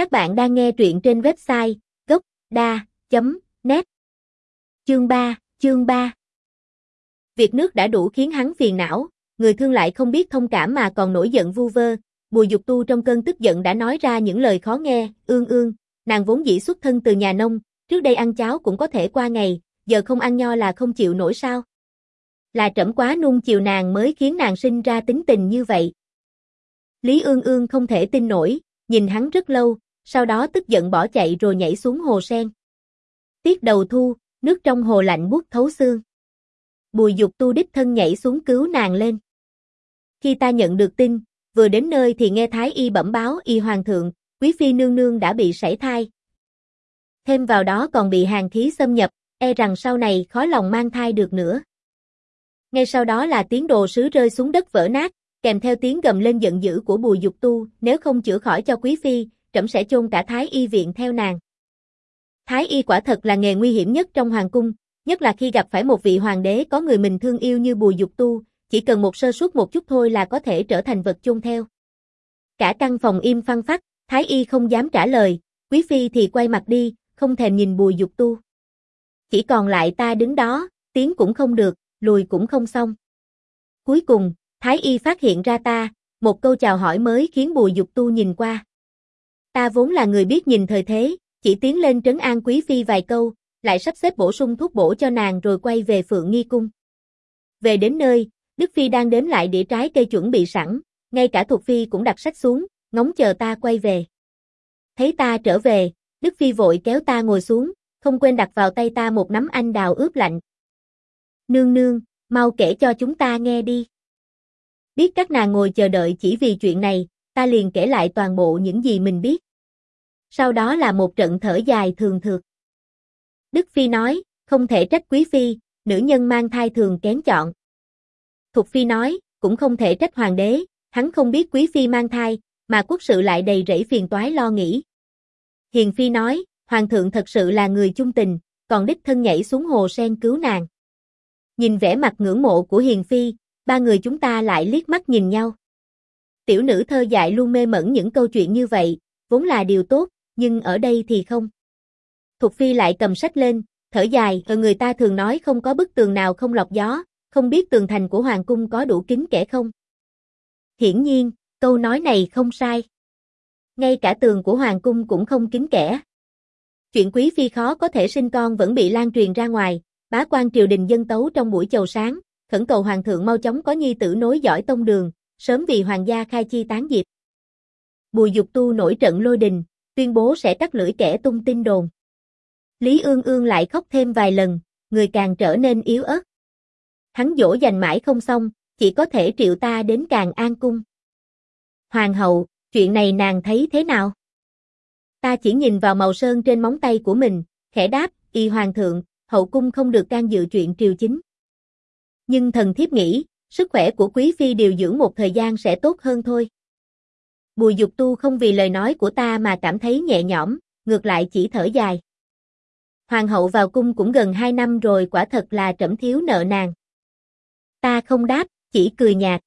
Các bạn đang nghe truyện trên website gốc.da.net Chương 3, chương 3 Việc nước đã đủ khiến hắn phiền não, người thương lại không biết thông cảm mà còn nổi giận vu vơ, Bùi Dục Tu trong cơn tức giận đã nói ra những lời khó nghe, ương ương, nàng vốn dĩ xuất thân từ nhà nông, trước đây ăn cháo cũng có thể qua ngày, giờ không ăn nho là không chịu nổi sao. Là trẫm quá nung chiều nàng mới khiến nàng sinh ra tính tình như vậy. Lý ương ương không thể tin nổi, nhìn hắn rất lâu, sau đó tức giận bỏ chạy rồi nhảy xuống hồ sen. Tiết đầu thu, nước trong hồ lạnh buốt thấu xương. Bùi dục tu đích thân nhảy xuống cứu nàng lên. Khi ta nhận được tin, vừa đến nơi thì nghe Thái Y bẩm báo y hoàng thượng, quý phi nương nương đã bị sảy thai. Thêm vào đó còn bị hàng khí xâm nhập, e rằng sau này khó lòng mang thai được nữa. Ngay sau đó là tiếng đồ sứ rơi xuống đất vỡ nát, kèm theo tiếng gầm lên giận dữ của bùi dục tu, nếu không chữa khỏi cho quý phi, trẫm sẽ chôn cả Thái y viện theo nàng. Thái y quả thật là nghề nguy hiểm nhất trong hoàng cung, nhất là khi gặp phải một vị hoàng đế có người mình thương yêu như bùi dục tu, chỉ cần một sơ suất một chút thôi là có thể trở thành vật chôn theo. Cả căn phòng im phăng phắc, Thái y không dám trả lời, quý phi thì quay mặt đi, không thèm nhìn bùi dục tu. Chỉ còn lại ta đứng đó, tiến cũng không được, lùi cũng không xong. Cuối cùng, Thái y phát hiện ra ta, một câu chào hỏi mới khiến bùi dục tu nhìn qua. Ta vốn là người biết nhìn thời thế, chỉ tiến lên trấn an quý phi vài câu, lại sắp xếp bổ sung thuốc bổ cho nàng rồi quay về phượng nghi cung. Về đến nơi, Đức Phi đang đếm lại đĩa trái cây chuẩn bị sẵn, ngay cả thuộc Phi cũng đặt sách xuống, ngóng chờ ta quay về. Thấy ta trở về, Đức Phi vội kéo ta ngồi xuống, không quên đặt vào tay ta một nắm anh đào ướp lạnh. Nương nương, mau kể cho chúng ta nghe đi. Biết các nàng ngồi chờ đợi chỉ vì chuyện này, ta liền kể lại toàn bộ những gì mình biết. Sau đó là một trận thở dài thường thượt. Đức Phi nói, không thể trách Quý Phi, nữ nhân mang thai thường kén chọn. Thục Phi nói, cũng không thể trách Hoàng đế, hắn không biết Quý Phi mang thai, mà quốc sự lại đầy rẫy phiền toái lo nghĩ. Hiền Phi nói, Hoàng thượng thật sự là người chung tình, còn đích thân nhảy xuống hồ sen cứu nàng. Nhìn vẻ mặt ngưỡng mộ của Hiền Phi, ba người chúng ta lại liếc mắt nhìn nhau. Tiểu nữ thơ dại luôn mê mẩn những câu chuyện như vậy, vốn là điều tốt, nhưng ở đây thì không. Thục Phi lại cầm sách lên, thở dài, ở người ta thường nói không có bức tường nào không lọc gió, không biết tường thành của Hoàng cung có đủ kín kẻ không. Hiển nhiên, câu nói này không sai. Ngay cả tường của Hoàng cung cũng không kín kẻ. Chuyện quý phi khó có thể sinh con vẫn bị lan truyền ra ngoài, bá quan triều đình dân tấu trong buổi chầu sáng, khẩn cầu hoàng thượng mau chóng có nhi tử nối dõi tông đường, sớm vì hoàng gia khai chi tán diệt. Bùi Dục Tu nổi trận lôi đình, tuyên bố sẽ cắt lưỡi kẻ tung tin đồn. Lý Ương Ương lại khóc thêm vài lần, người càng trở nên yếu ớt. Hắn dỗ dành mãi không xong, chỉ có thể triệu ta đến càng an cung. Hoàng hậu, chuyện này nàng thấy thế nào? Ta chỉ nhìn vào màu sơn trên móng tay của mình, khẽ đáp, y hoàng thượng, hậu cung không được can dự chuyện triều chính. Nhưng thần thiếp nghĩ, sức khỏe của quý phi điều dưỡng một thời gian sẽ tốt hơn thôi. Bùi dục tu không vì lời nói của ta mà cảm thấy nhẹ nhõm, ngược lại chỉ thở dài. Hoàng hậu vào cung cũng gần 2 năm rồi quả thật là trẫm thiếu nợ nàng. Ta không đáp, chỉ cười nhạt.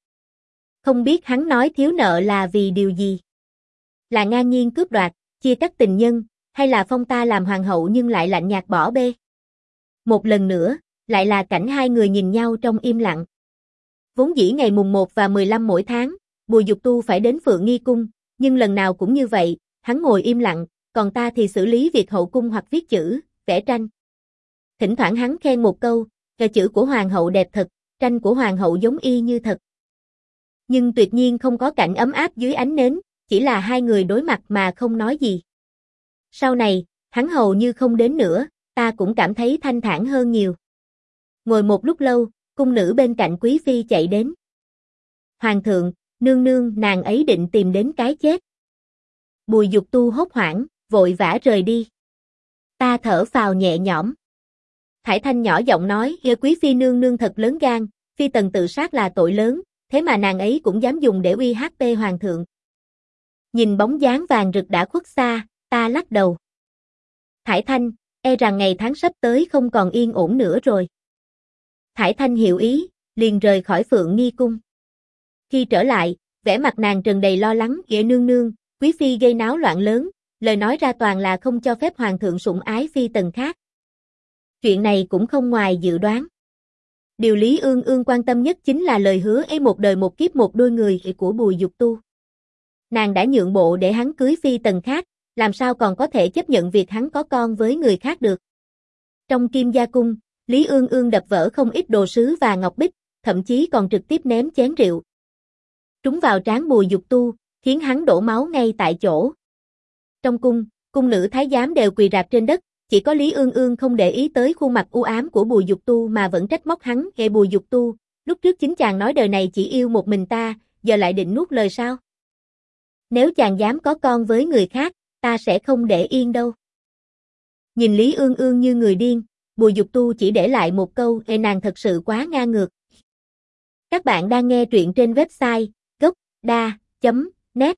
Không biết hắn nói thiếu nợ là vì điều gì? Là ngang nhiên cướp đoạt, chia cắt tình nhân, hay là phong ta làm hoàng hậu nhưng lại lạnh nhạt bỏ bê? Một lần nữa, lại là cảnh hai người nhìn nhau trong im lặng. Vốn dĩ ngày mùng 1 và 15 mỗi tháng, Bùi Dục Tu phải đến Phượng Nghi Cung, nhưng lần nào cũng như vậy, hắn ngồi im lặng, còn ta thì xử lý việc hậu cung hoặc viết chữ, vẽ tranh. Thỉnh thoảng hắn khen một câu, là chữ của hoàng hậu đẹp thật, tranh của hoàng hậu giống y như thật. Nhưng tuyệt nhiên không có cảnh ấm áp dưới ánh nến, chỉ là hai người đối mặt mà không nói gì. Sau này, hắn hầu như không đến nữa, ta cũng cảm thấy thanh thản hơn nhiều. Ngồi một lúc lâu, cung nữ bên cạnh quý phi chạy đến. Hoàng thượng, nương nương nàng ấy định tìm đến cái chết. Bùi dục tu hốt hoảng, vội vã rời đi. Ta thở phào nhẹ nhõm. Thải Thanh nhỏ giọng nói, "Ghê quý phi nương nương thật lớn gan, phi tần tự sát là tội lớn, thế mà nàng ấy cũng dám dùng để uy HP hoàng thượng." Nhìn bóng dáng vàng rực đã khuất xa, ta lắc đầu. Thải Thanh, e rằng ngày tháng sắp tới không còn yên ổn nữa rồi. Thải Thanh hiểu ý, liền rời khỏi Phượng Nghi cung. Khi trở lại, vẻ mặt nàng trần đầy lo lắng, "Ghệ nương nương, quý phi gây náo loạn lớn, lời nói ra toàn là không cho phép hoàng thượng sủng ái phi tần khác. Chuyện này cũng không ngoài dự đoán. Điều Lý Ương Ương quan tâm nhất chính là lời hứa ấy một đời một kiếp một đôi người của Bùi Dục Tu. Nàng đã nhượng bộ để hắn cưới phi tần khác, làm sao còn có thể chấp nhận việc hắn có con với người khác được. Trong Kim Gia Cung, Lý Ương Ương đập vỡ không ít đồ sứ và ngọc bích, thậm chí còn trực tiếp ném chén rượu. Trúng vào trán Bùi Dục Tu, khiến hắn đổ máu ngay tại chỗ. Trong cung, cung nữ thái giám đều quỳ rạp trên đất, chỉ có Lý Ương Ương không để ý tới khuôn mặt u ám của Bùi Dục Tu mà vẫn trách móc hắn, "Hệ Bùi Dục Tu, lúc trước chính chàng nói đời này chỉ yêu một mình ta, giờ lại định nuốt lời sao? Nếu chàng dám có con với người khác, ta sẽ không để yên đâu." Nhìn Lý Ương Ương như người điên, Bùi Dục Tu chỉ để lại một câu, "Ê nàng thật sự quá ngang ngược." Các bạn đang nghe truyện trên website gocda.net